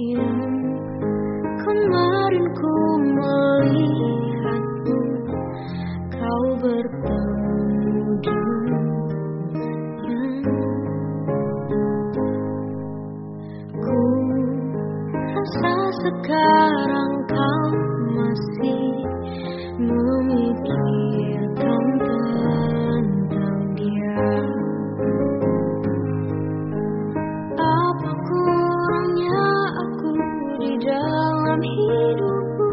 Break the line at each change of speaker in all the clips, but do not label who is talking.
yang kemarin ku melihatmu kau bertemu dengannya ku rasa sekarang dalam hidupmu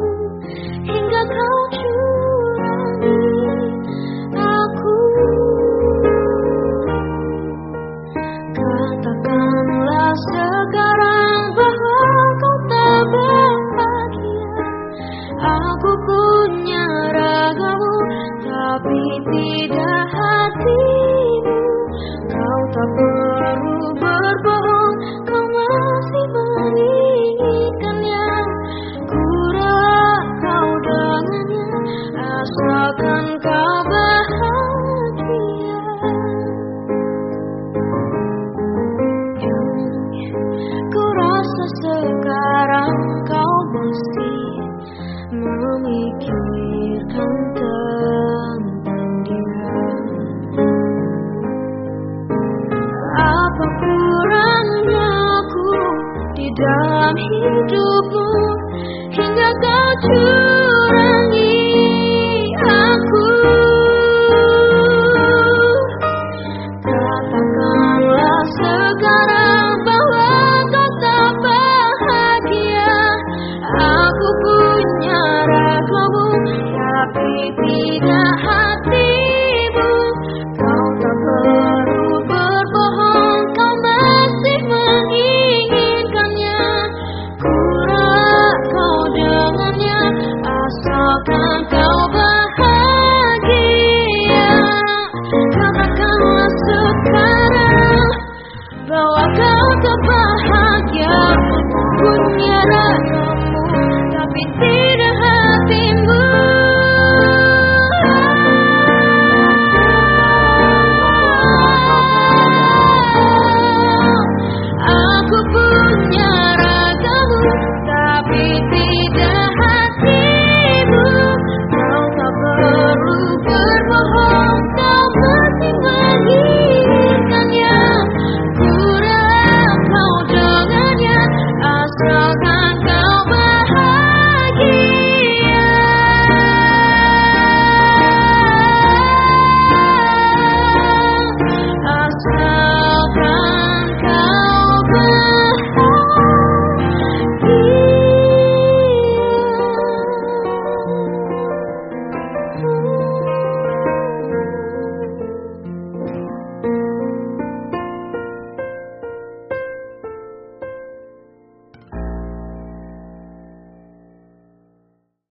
hingga kau curangi aku. Katakanlah sekarang bahwa kau tak bahagia. Aku punya ragamu tapi tidak asalkan kau bahagia ku rasa sekarang kau masih memikirkan tentang dia. Apa kurangnya aku di dalam hidupmu Bawa kau ke bahagia Pun rasamu Tapi tidak